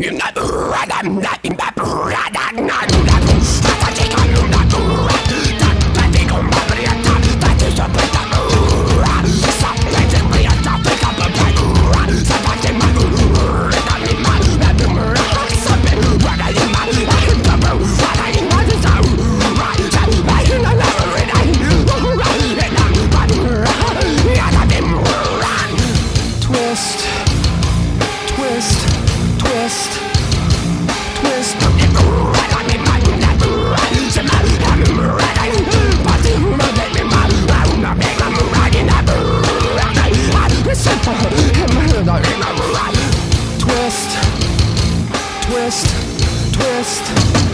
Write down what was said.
In that twist, twist.